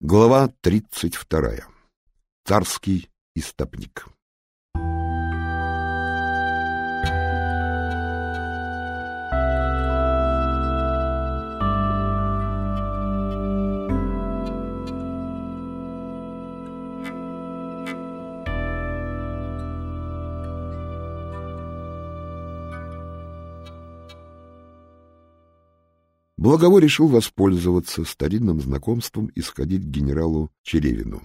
Глава тридцать вторая. Царский истопник. Благово решил воспользоваться старинным знакомством и сходить к генералу Черевину.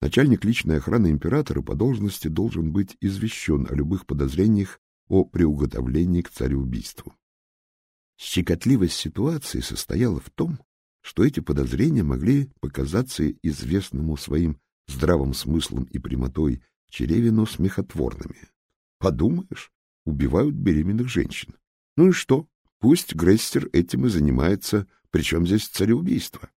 Начальник личной охраны императора по должности должен быть извещен о любых подозрениях о приуготовлении к цареубийству. Щекотливость ситуации состояла в том, что эти подозрения могли показаться известному своим здравым смыслом и прямотой Черевину смехотворными. Подумаешь, убивают беременных женщин. Ну и что? Пусть Грейстер этим и занимается, причем здесь цареубийство.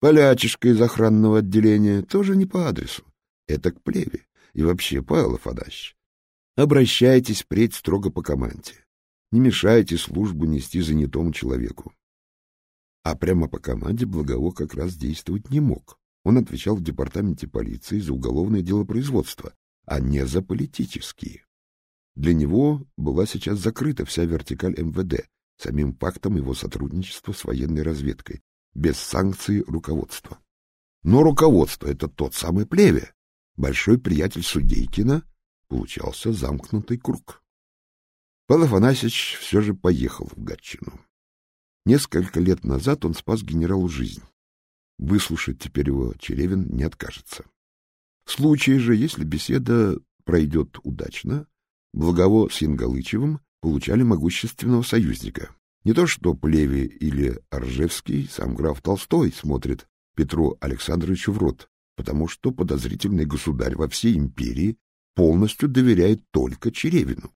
Полячишка из охранного отделения тоже не по адресу. Это к плеве. И вообще, Павел Афанасьевич, обращайтесь впредь строго по команде. Не мешайте службу нести занятому человеку. А прямо по команде Благово как раз действовать не мог. Он отвечал в департаменте полиции за уголовное делопроизводство, а не за политические. Для него была сейчас закрыта вся вертикаль МВД, самим фактом его сотрудничества с военной разведкой, без санкций руководства. Но руководство — это тот самый Плеве, большой приятель Судейкина, получался замкнутый круг. Павел Афанасьевич все же поехал в Гатчину. Несколько лет назад он спас генералу жизнь. Выслушать теперь его Черевин не откажется. В случае же, если беседа пройдет удачно, Благово с Янгалычевым получали могущественного союзника. Не то что Плеви или Ржевский, сам граф Толстой смотрит Петру Александровичу в рот, потому что подозрительный государь во всей империи полностью доверяет только Черевину.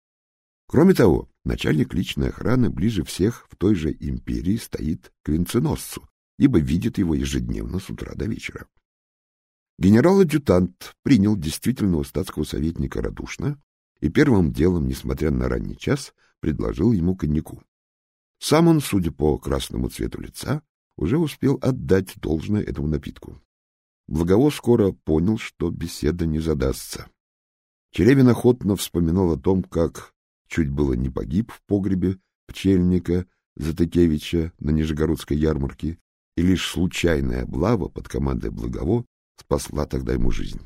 Кроме того, начальник личной охраны ближе всех в той же империи стоит к венценосцу, ибо видит его ежедневно с утра до вечера. Генерал-адъютант принял действительного статского советника радушно и первым делом, несмотря на ранний час, предложил ему коньяку. Сам он, судя по красному цвету лица, уже успел отдать должное этому напитку. Благово скоро понял, что беседа не задастся. Черевин охотно вспоминал о том, как чуть было не погиб в погребе пчельника Затыкевича на Нижегородской ярмарке, и лишь случайная облава под командой Благово спасла тогда ему жизнь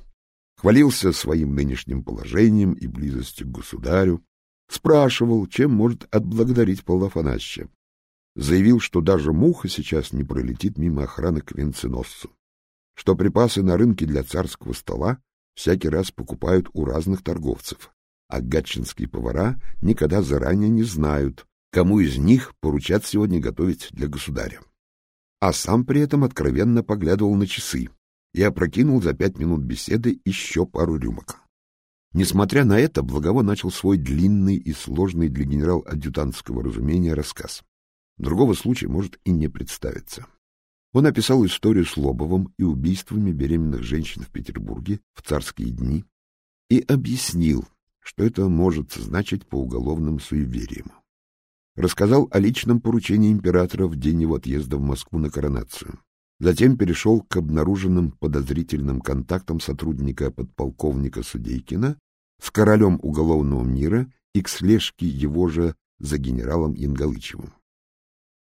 хвалился своим нынешним положением и близостью к государю, спрашивал, чем может отблагодарить Павла Афанасьевича. Заявил, что даже муха сейчас не пролетит мимо охраны к венценосцу, что припасы на рынке для царского стола всякий раз покупают у разных торговцев, а гатчинские повара никогда заранее не знают, кому из них поручат сегодня готовить для государя. А сам при этом откровенно поглядывал на часы, и опрокинул за пять минут беседы еще пару рюмок. Несмотря на это, Благово начал свой длинный и сложный для генерал-адъютантского разумения рассказ. Другого случая может и не представиться. Он описал историю с Лобовым и убийствами беременных женщин в Петербурге в царские дни и объяснил, что это может значить по уголовным суевериям. Рассказал о личном поручении императора в день его отъезда в Москву на коронацию. Затем перешел к обнаруженным подозрительным контактам сотрудника подполковника Судейкина с королем уголовного мира и к слежке его же за генералом Янгалычевым.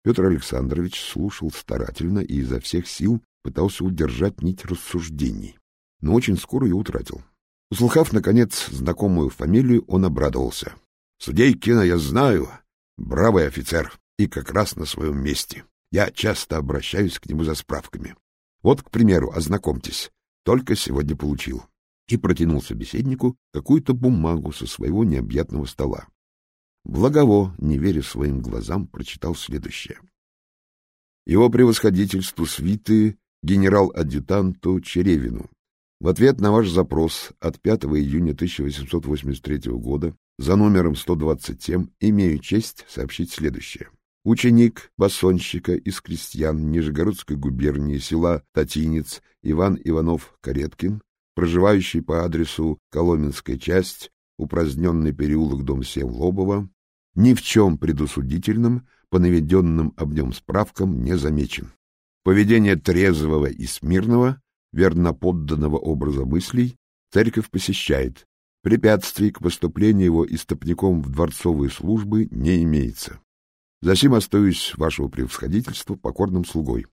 Петр Александрович слушал старательно и изо всех сил пытался удержать нить рассуждений, но очень скоро ее утратил. Услыхав, наконец, знакомую фамилию, он обрадовался. — Судейкина я знаю, бравый офицер, и как раз на своем месте. Я часто обращаюсь к нему за справками. Вот, к примеру, ознакомьтесь. Только сегодня получил. И протянул собеседнику какую-то бумагу со своего необъятного стола. Благово, не веря своим глазам, прочитал следующее. Его превосходительству свиты генерал-адъютанту Черевину. В ответ на ваш запрос от 5 июня 1883 года за номером 127 имею честь сообщить следующее. Ученик басонщика из крестьян Нижегородской губернии села Татинец Иван Иванов-Кареткин, проживающий по адресу Коломенская часть, упраздненный переулок, дом 7 Лобова, ни в чем предусудительном по наведенным об нем справкам не замечен. поведение трезвого и смирного, верноподданного образа мыслей, церковь посещает. Препятствий к поступлению его истопником в дворцовые службы не имеется. Засим остаюсь вашего превосходительства покорным слугой.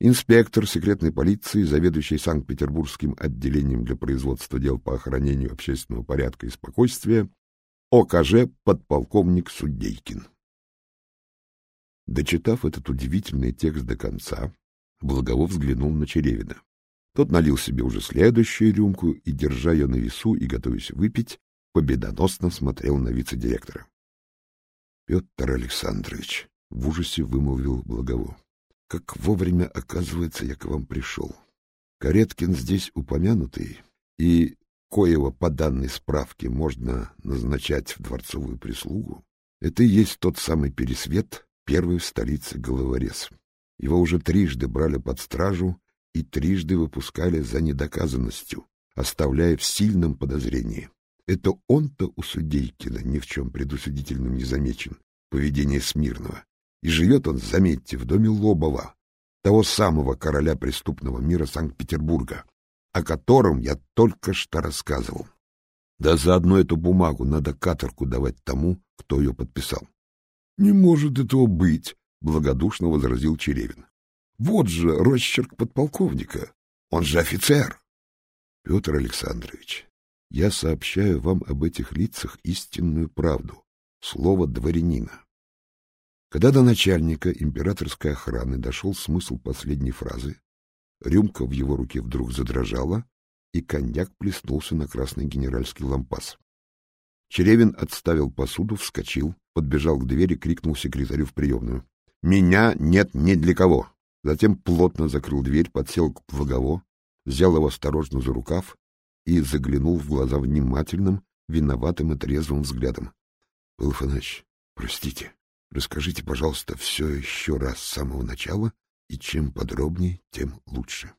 Инспектор секретной полиции, заведующий Санкт-Петербургским отделением для производства дел по охранению общественного порядка и спокойствия, ОКЖ подполковник Судейкин. Дочитав этот удивительный текст до конца, Благовов взглянул на Черевина. Тот налил себе уже следующую рюмку и, держа ее на весу и готовясь выпить, победоносно смотрел на вице-директора. — Петр Александрович, — в ужасе вымолвил Благово, — как вовремя, оказывается, я к вам пришел. Кареткин здесь упомянутый, и коего по данной справке можно назначать в дворцовую прислугу, это и есть тот самый Пересвет, первый в столице головорез. Его уже трижды брали под стражу и трижды выпускали за недоказанностью, оставляя в сильном подозрении. Это он-то у Судейкина ни в чем предусудительным не замечен, поведение Смирного. И живет он, заметьте, в доме Лобова, того самого короля преступного мира Санкт-Петербурга, о котором я только что рассказывал. Да заодно эту бумагу надо каторку давать тому, кто ее подписал. — Не может этого быть, — благодушно возразил Черевин. — Вот же росчерк подполковника, он же офицер. — Петр Александрович, я сообщаю вам об этих лицах истинную правду, слово дворянина. Когда до начальника императорской охраны дошел смысл последней фразы, рюмка в его руке вдруг задрожала, и коньяк плеснулся на красный генеральский лампас. Черевин отставил посуду, вскочил, подбежал к двери, крикнул секретарю в приемную. — Меня нет ни для кого! Затем плотно закрыл дверь, подсел к Благово, взял его осторожно за рукав и заглянул в глаза внимательным, виноватым и трезвым взглядом. — Афанасьевич, простите, расскажите, пожалуйста, все еще раз с самого начала, и чем подробнее, тем лучше.